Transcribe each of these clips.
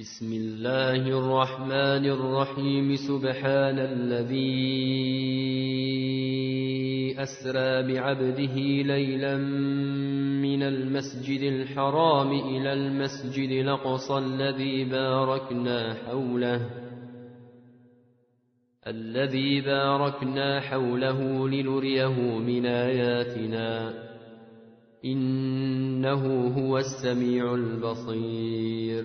بسم الله الرحمن الرحيم. سبحان الذي أسرى بعبده ليلا من المسجد الحرام إلى المسجد الأقصى الذي باركنا حوله الذي باركنا حوله لنريه من آياتنا. إنه هو السميع البصير.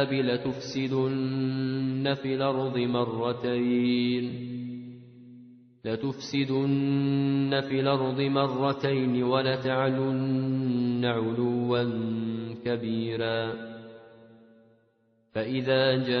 الكتاب لتفسدن في الأرض مرتين. لتفسدن في الأرض مرتين ولتعلن علوا كبيرا. فإذا جاء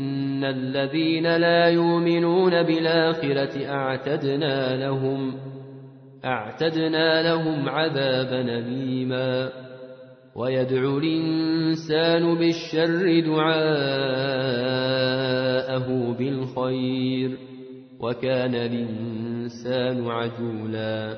إن الذين لا يؤمنون بالآخرة أعتدنا لهم أعتدنا لهم عذابا أليما ويدعو الإنسان بالشر دعاءه بالخير وكان الإنسان عجولا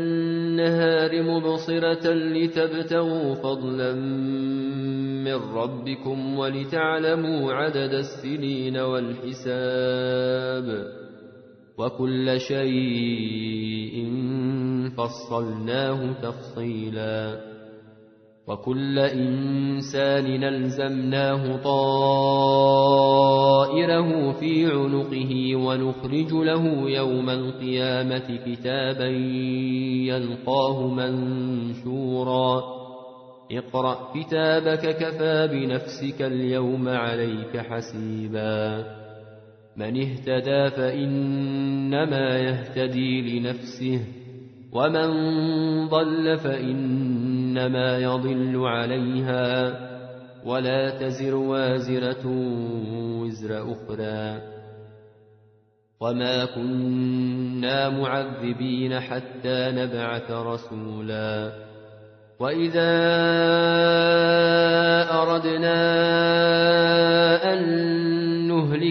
مبصرة لتبتغوا فضلا من ربكم ولتعلموا عدد السنين والحساب وكل شيء فصلناه تفصيلا وكل إنسان نلزمناه طائره في عنقه ونخرج له يوم القيامة كتابا يلقاه منشورا. اقرأ كتابك كفى بنفسك اليوم عليك حسيبا. من اهتدى فإنما يهتدي لنفسه ومن ضل فإنما يضل عليها ولا تزر وازرة وزر أخرى وما كنا معذبين حتى نبعث رسولا وإذا أردنا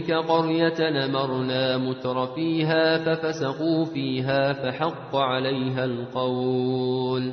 تلك قرية نمرنا متر فيها ففسقوا فيها فحق عليها القول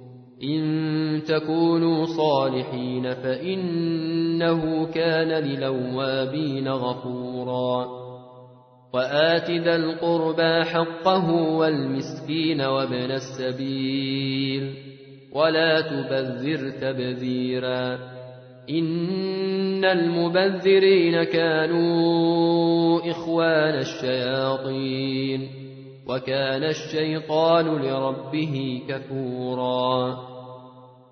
إن تكونوا صالحين فإنه كان للوابين غفورا. وآت ذا القربى حقه والمسكين وابن السبيل ولا تبذر تبذيرا. إن المبذرين كانوا إخوان الشياطين وكان الشيطان لربه كفورا.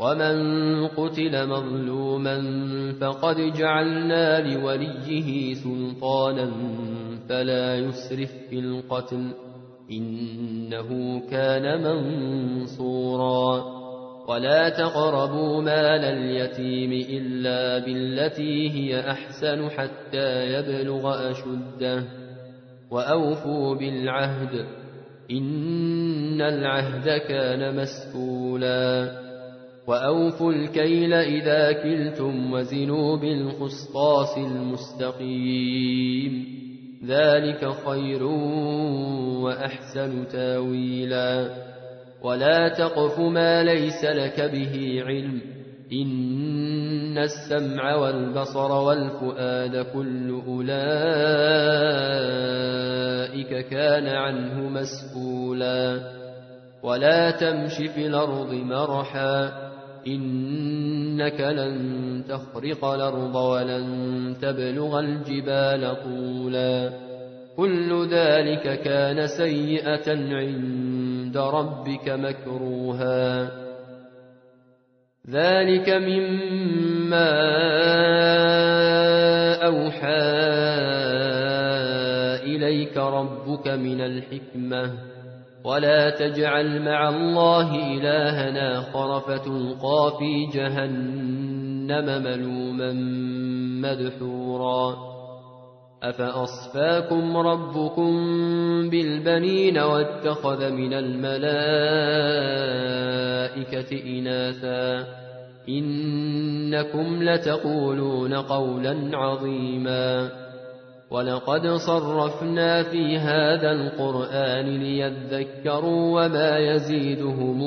ومن قتل مظلوما فقد جعلنا لوليه سلطانا فلا يسرف في القتل إنه كان منصورا. ولا تقربوا مال اليتيم إلا بالتي هي أحسن حتى يبلغ أشده. وأوفوا بالعهد إن العهد كان مسئولا وأوفوا الكيل إذا كلتم وزنوا بالقسطاس المستقيم. ذلك خير وأحسن تاويلا. ولا تقف ما ليس لك به علم. إن السمع والبصر والفؤاد كل أولئك كان عنه مسؤولا. ولا تمش في الأرض مرحا. إنك لن تخرق الأرض ولن تبلغ الجبال طولا. كل ذلك كان سيئة عند ربك مكروها. ذلك مما أوحى إليك ربك من الحكمة. ولا تجعل مع الله إلهنا فتلقى في جهنم ملوما مدحورا أفأصفاكم ربكم بالبنين واتخذ من الملائكة إناثا إنكم لتقولون قولا عظيما ولقد صرفنا في هذا القرآن ليذكروا وما يزيدهم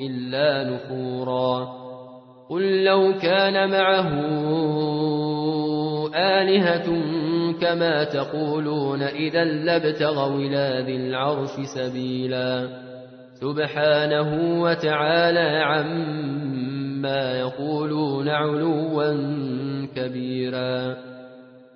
إلا نفورا قل لو كان معه آلهة كما تقولون إذا لابتغوا إلى ذي العرش سبيلا سبحانه وتعالى عما يقولون علوا كبيرا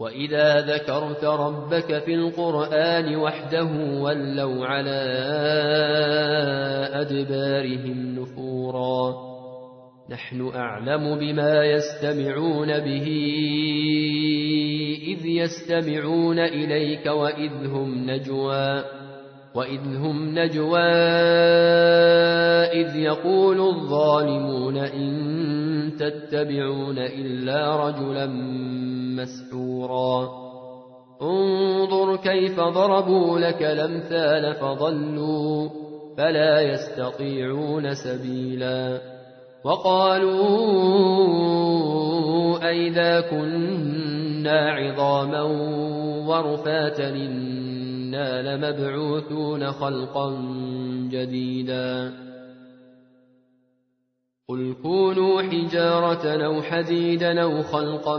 وإذا ذكرت ربك في القرآن وحده ولوا على أدبارهم نفورا نحن أعلم بما يستمعون به إذ يستمعون إليك وإذ هم نجوى وإذ هم نجوى إذ يقول الظالمون إن تتبعون إلا رجلا مسحورا. انظر كيف ضربوا لك الأمثال فضلوا فلا يستطيعون سبيلا. وقالوا أئذا كنا عظاما ورفاتا إنا لمبعوثون خلقا جديدا. قل كونوا حجارة أو حديدا أو خلقا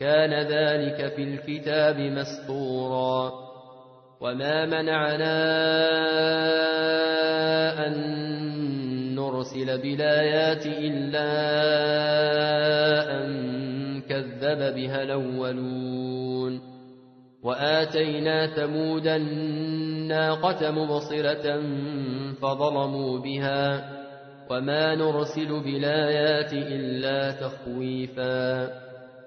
كان ذلك في الكتاب مسطورا. وما منعنا أن نرسل بالآيات إلا أن كذب بها الأولون. وآتينا ثمود الناقة مبصرة فظلموا بها. وما نرسل بالآيات إلا تخويفا.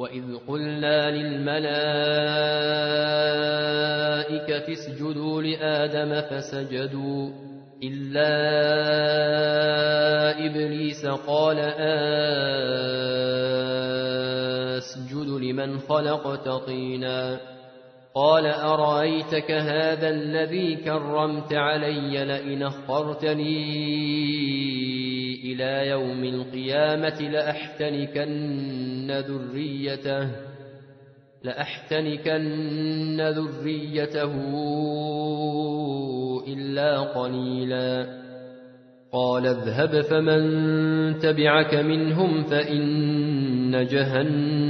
وإذ قلنا للملائكة اسجدوا لآدم فسجدوا إلا إبليس قال أسجد لمن خلقت طينا قال أرأيتك هذا الذي كرمت علي لئن أخرتني إلى يوم القيامة لأحتنكن ذريته لأحتنكن ذريته إلا قليلا. قال اذهب فمن تبعك منهم فإن جهنم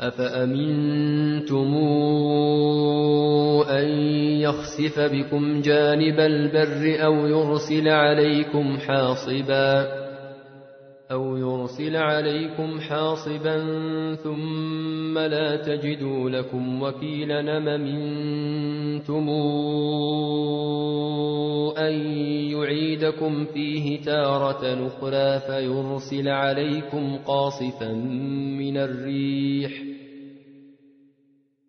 أفأمنتم أن يخسف بكم جانب البر أو يرسل عليكم حاصبا أو يرسل عليكم حاصبا ثم لا تجدوا لكم وكيلا منتم أن يعيدكم فيه تارة أخرى فيرسل عليكم قاصفا من الريح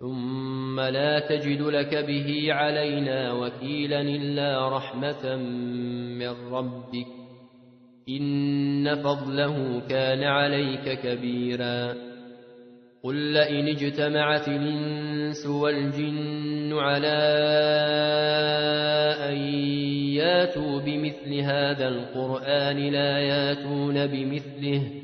ثم لا تجد لك به علينا وكيلا إلا رحمة من ربك إن فضله كان عليك كبيرا قل لئن اجتمعت الإنس والجن على أن ياتوا بمثل هذا القرآن لا ياتون بمثله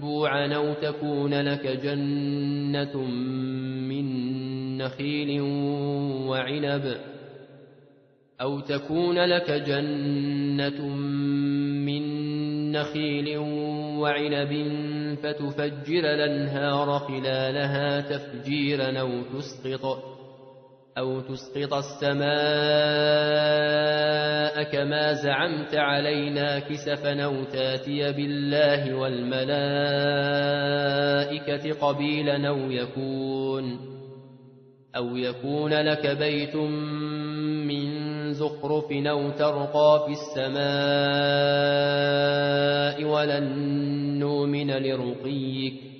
ينبوعا أو تكون لك جنة من نخيل وعنب أو تكون لك جنة من نخيل وعنب فتفجر الأنهار خلالها تفجيرا أو تسقط أو تسقط السماء كما زعمت علينا كسفا أو تاتي بالله والملائكة قبيلا أو يكون أو يكون لك بيت من زخرف أو ترقى في السماء ولن نؤمن لرقيك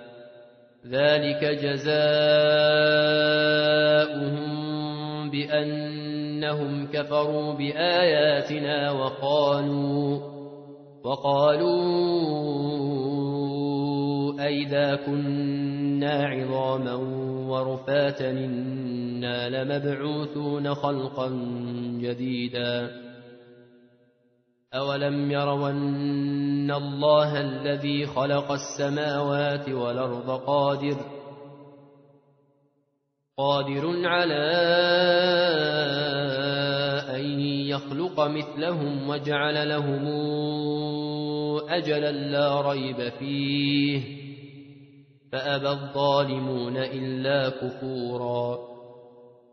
ذلك جزاؤهم بأنهم كفروا بآياتنا وقالوا وقالوا أئذا كنا عظاما ورفاتا إنا لمبعوثون خلقا جديدا أولم يروا أن الله الذي خلق السماوات والأرض قادر قادر على أن يخلق مثلهم وجعل لهم أجلا لا ريب فيه فأبى الظالمون إلا كفوراً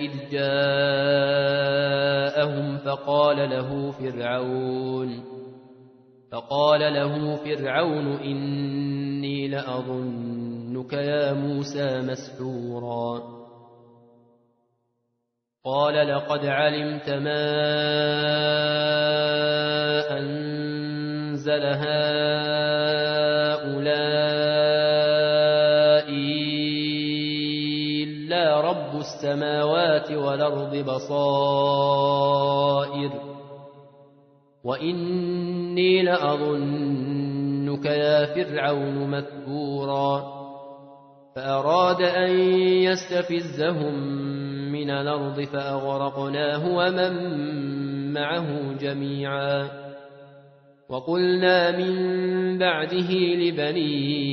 إذ جاءهم فقال له فرعون فقال له فرعون إني لأظنك يا موسى مسحورا. قال لقد علمت ما أنزل هؤلاء السماوات والأرض بصائر. وإني لأظنك يا فرعون مذكورا فأراد أن يستفزهم من الأرض فأغرقناه ومن معه جميعا. وقلنا من بعده لبني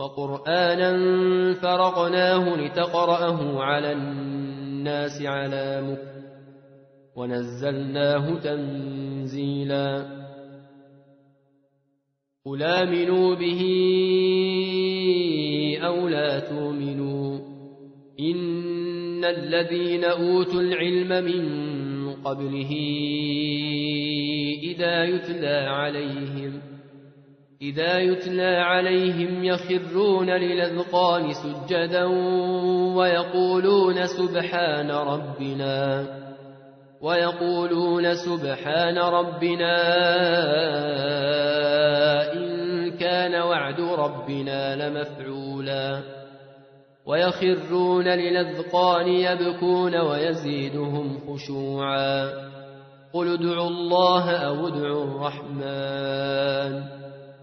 وقرآنا فرقناه لتقرأه على الناس على مكر ونزلناه تنزيلا قل آمنوا به أو لا تؤمنوا إن الذين أوتوا العلم من قبله إذا يتلى عليهم إذا يتلى عليهم يخرون للذقان سجدا ويقولون سبحان ربنا ويقولون سبحان ربنا إن كان وعد ربنا لمفعولا. ويخرون للذقان يبكون ويزيدهم خشوعا. قل ادعوا الله أو ادعوا الرحمن.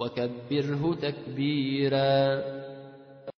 وكبره تكبيراً